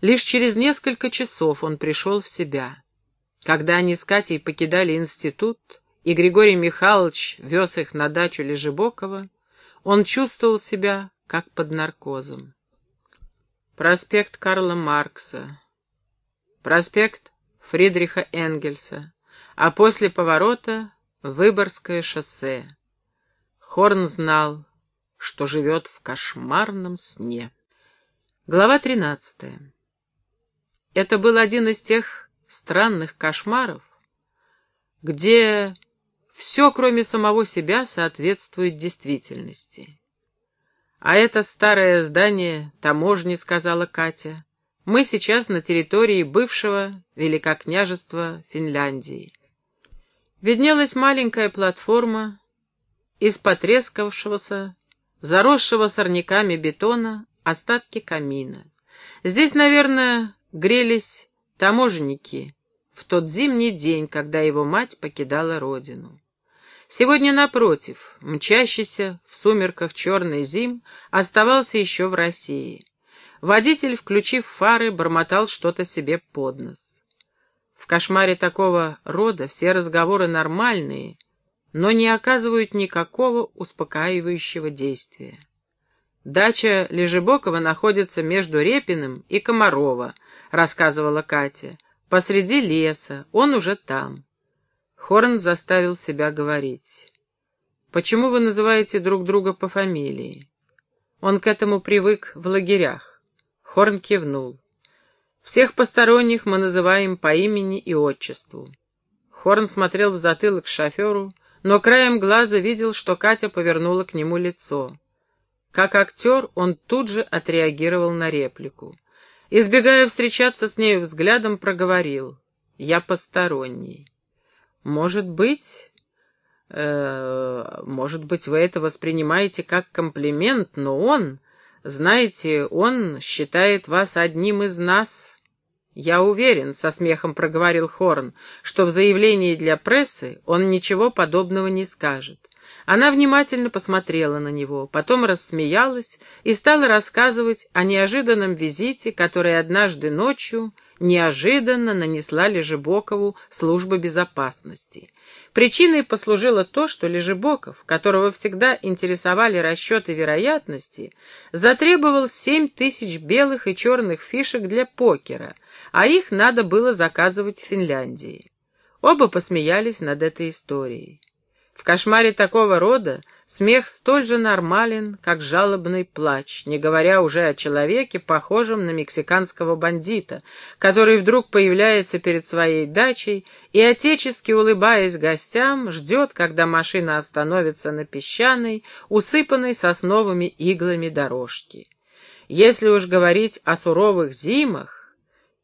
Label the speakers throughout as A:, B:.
A: Лишь через несколько часов он пришел в себя. Когда они с Катей покидали институт, и Григорий Михайлович вез их на дачу Лежебокова, он чувствовал себя как под наркозом. Проспект Карла Маркса, проспект Фридриха Энгельса, а после поворота — Выборгское шоссе. Хорн знал, что живет в кошмарном сне. Глава тринадцатая. Это был один из тех странных кошмаров, где все, кроме самого себя, соответствует действительности. «А это старое здание таможни», — сказала Катя. «Мы сейчас на территории бывшего Великокняжества Финляндии». Виднелась маленькая платформа из потрескавшегося, заросшего сорняками бетона, остатки камина. Здесь, наверное, грелись таможенники в тот зимний день, когда его мать покидала родину. Сегодня, напротив, мчащийся в сумерках черный зим, оставался еще в России. Водитель, включив фары, бормотал что-то себе под нос. В кошмаре такого рода все разговоры нормальные, но не оказывают никакого успокаивающего действия. Дача Лежебокова находится между Репиным и Комарова, рассказывала Катя. Посреди леса, он уже там. Хорн заставил себя говорить. «Почему вы называете друг друга по фамилии?» Он к этому привык в лагерях. Хорн кивнул. «Всех посторонних мы называем по имени и отчеству». Хорн смотрел в затылок шоферу, но краем глаза видел, что Катя повернула к нему лицо. Как актер он тут же отреагировал на реплику. Избегая встречаться с нею взглядом, проговорил. «Я посторонний». Может быть... Э, может быть, вы это воспринимаете как комплимент, но он, знаете, он считает вас одним из нас. Я уверен, со смехом проговорил Хорн, что в заявлении для прессы он ничего подобного не скажет. Она внимательно посмотрела на него, потом рассмеялась и стала рассказывать о неожиданном визите, который однажды ночью неожиданно нанесла Лежебокову служба безопасности. Причиной послужило то, что Лежебоков, которого всегда интересовали расчеты вероятности, затребовал семь тысяч белых и черных фишек для покера, а их надо было заказывать в Финляндии. Оба посмеялись над этой историей. В кошмаре такого рода смех столь же нормален, как жалобный плач, не говоря уже о человеке, похожем на мексиканского бандита, который вдруг появляется перед своей дачей и, отечески улыбаясь гостям, ждет, когда машина остановится на песчаной, усыпанной сосновыми иглами дорожке. Если уж говорить о суровых зимах,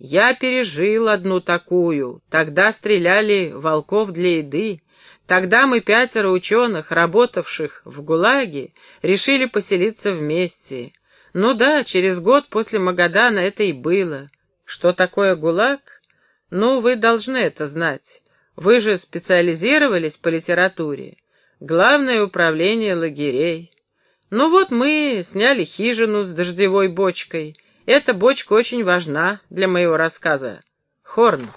A: я пережил одну такую, тогда стреляли волков для еды, Тогда мы, пятеро ученых, работавших в ГУЛАГе, решили поселиться вместе. Ну да, через год после Магадана это и было. Что такое ГУЛАГ? Ну, вы должны это знать. Вы же специализировались по литературе. Главное управление лагерей. Ну вот мы сняли хижину с дождевой бочкой. Эта бочка очень важна для моего рассказа. Хорн.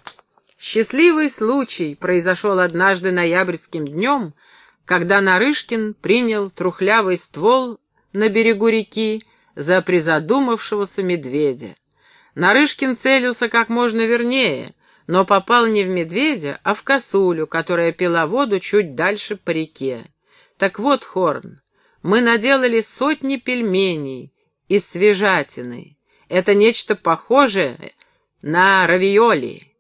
A: Счастливый случай произошел однажды ноябрьским днем, когда Нарышкин принял трухлявый ствол на берегу реки за призадумавшегося медведя. Нарышкин целился как можно вернее, но попал не в медведя, а в косулю, которая пила воду чуть дальше по реке. Так вот, Хорн, мы наделали сотни пельменей из свежатины. Это нечто похожее на равиоли.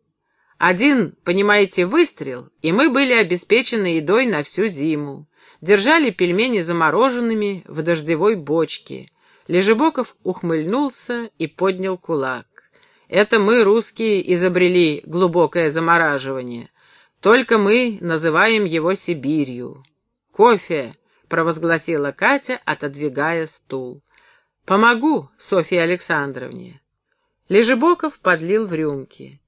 A: Один, понимаете, выстрел, и мы были обеспечены едой на всю зиму. Держали пельмени замороженными в дождевой бочке. Лежебоков ухмыльнулся и поднял кулак. Это мы, русские, изобрели глубокое замораживание. Только мы называем его Сибирью. «Кофе!» — провозгласила Катя, отодвигая стул. «Помогу, Софье Александровне». Лежебоков подлил в рюмки.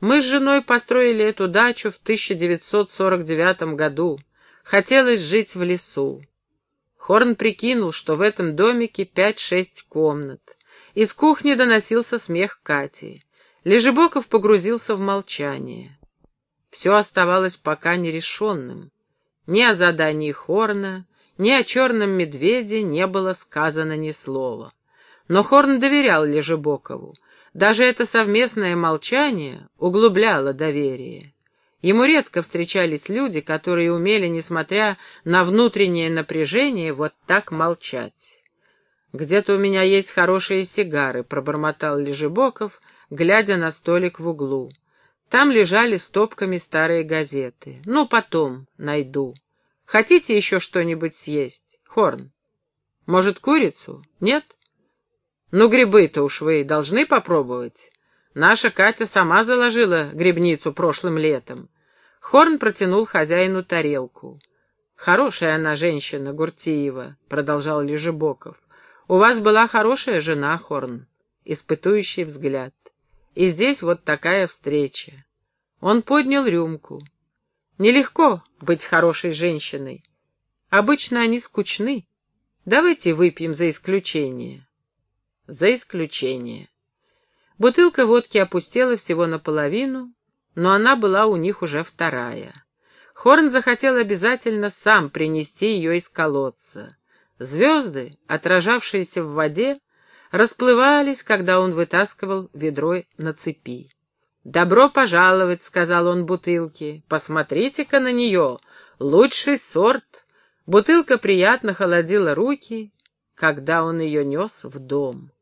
A: Мы с женой построили эту дачу в 1949 году. Хотелось жить в лесу. Хорн прикинул, что в этом домике пять-шесть комнат. Из кухни доносился смех Кати. Лежебоков погрузился в молчание. Все оставалось пока нерешенным. Ни о задании Хорна, ни о черном медведе не было сказано ни слова. Но Хорн доверял Лежебокову. Даже это совместное молчание углубляло доверие. Ему редко встречались люди, которые умели, несмотря на внутреннее напряжение, вот так молчать. «Где-то у меня есть хорошие сигары», — пробормотал Лежебоков, глядя на столик в углу. Там лежали стопками старые газеты. «Ну, потом найду. Хотите еще что-нибудь съесть? Хорн? Может, курицу? Нет? Ну, грибы-то уж вы должны попробовать. Наша Катя сама заложила грибницу прошлым летом. Хорн протянул хозяину тарелку. «Хорошая она женщина, Гуртиева», — продолжал Лежебоков. «У вас была хорошая жена, Хорн». Испытующий взгляд. И здесь вот такая встреча. Он поднял рюмку. Нелегко быть хорошей женщиной. Обычно они скучны. Давайте выпьем за исключение. За исключение. Бутылка водки опустела всего наполовину, но она была у них уже вторая. Хорн захотел обязательно сам принести ее из колодца. Звезды, отражавшиеся в воде, расплывались, когда он вытаскивал ведро на цепи. «Добро пожаловать», — сказал он бутылке. «Посмотрите-ка на нее. Лучший сорт». Бутылка приятно холодила руки, когда он ее нес в дом.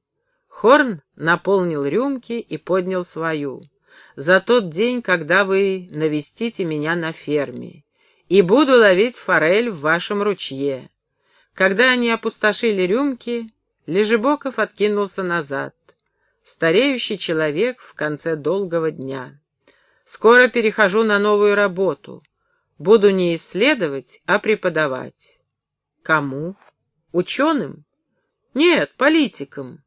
A: Хорн наполнил рюмки и поднял свою. «За тот день, когда вы навестите меня на ферме, и буду ловить форель в вашем ручье». Когда они опустошили рюмки, Лежебоков откинулся назад стареющий человек в конце долгого дня. Скоро перехожу на новую работу. Буду не исследовать, а преподавать. Кому? Ученым? Нет, политикам.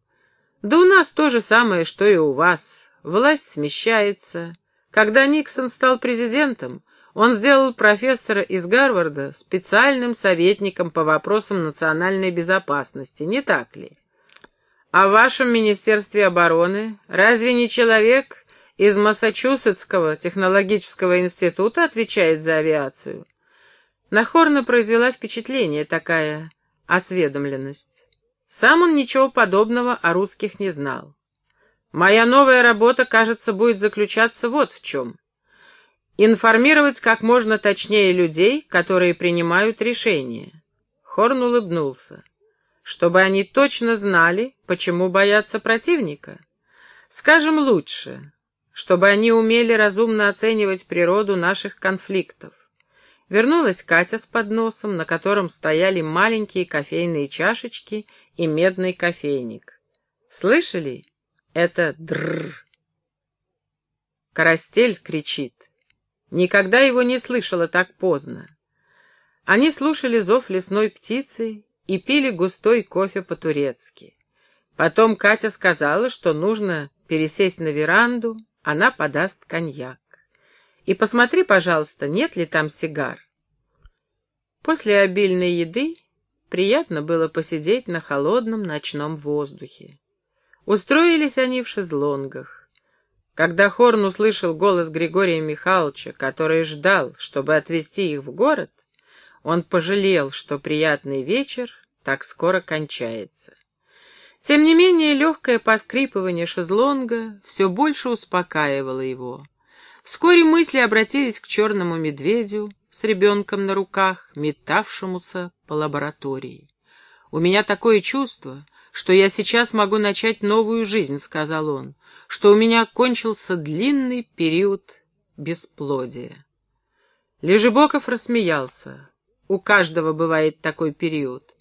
A: Да у нас то же самое, что и у вас. Власть смещается. Когда Никсон стал президентом, он сделал профессора из Гарварда специальным советником по вопросам национальной безопасности, не так ли? А в вашем Министерстве обороны разве не человек из Массачусетского технологического института отвечает за авиацию? На Хорна произвела впечатление такая осведомленность. Сам он ничего подобного о русских не знал. Моя новая работа, кажется, будет заключаться вот в чем. Информировать как можно точнее людей, которые принимают решения. Хорн улыбнулся чтобы они точно знали, почему боятся противника. Скажем лучше, чтобы они умели разумно оценивать природу наших конфликтов. Вернулась Катя с подносом, на котором стояли маленькие кофейные чашечки и медный кофейник. Слышали? Это дрррр. Карастель кричит. Никогда его не слышала так поздно. Они слушали зов лесной птицы и пили густой кофе по-турецки. Потом Катя сказала, что нужно пересесть на веранду, она подаст коньяк. И посмотри, пожалуйста, нет ли там сигар. После обильной еды приятно было посидеть на холодном ночном воздухе. Устроились они в шезлонгах. Когда Хорн услышал голос Григория Михайловича, который ждал, чтобы отвезти их в город, он пожалел, что приятный вечер так скоро кончается. Тем не менее, легкое поскрипывание шезлонга все больше успокаивало его. Вскоре мысли обратились к черному медведю с ребенком на руках, метавшемуся по лаборатории. «У меня такое чувство, что я сейчас могу начать новую жизнь», — сказал он, «что у меня кончился длинный период бесплодия». Лежебоков рассмеялся. «У каждого бывает такой период.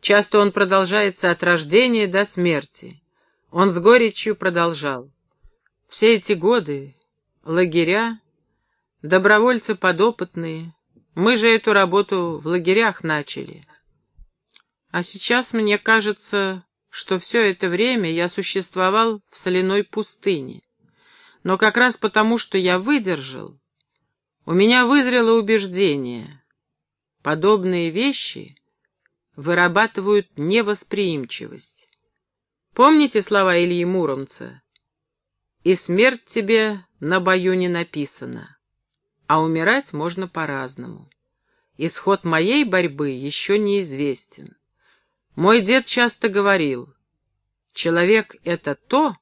A: Часто он продолжается от рождения до смерти. Он с горечью продолжал. Все эти годы, лагеря, добровольцы подопытные, мы же эту работу в лагерях начали. А сейчас мне кажется, что все это время я существовал в соляной пустыне. Но как раз потому, что я выдержал, у меня вызрело убеждение. Подобные вещи — вырабатывают невосприимчивость. Помните слова Ильи Муромца? «И смерть тебе на бою не написана, а умирать можно по-разному. Исход моей борьбы еще неизвестен. Мой дед часто говорил, человек — это то,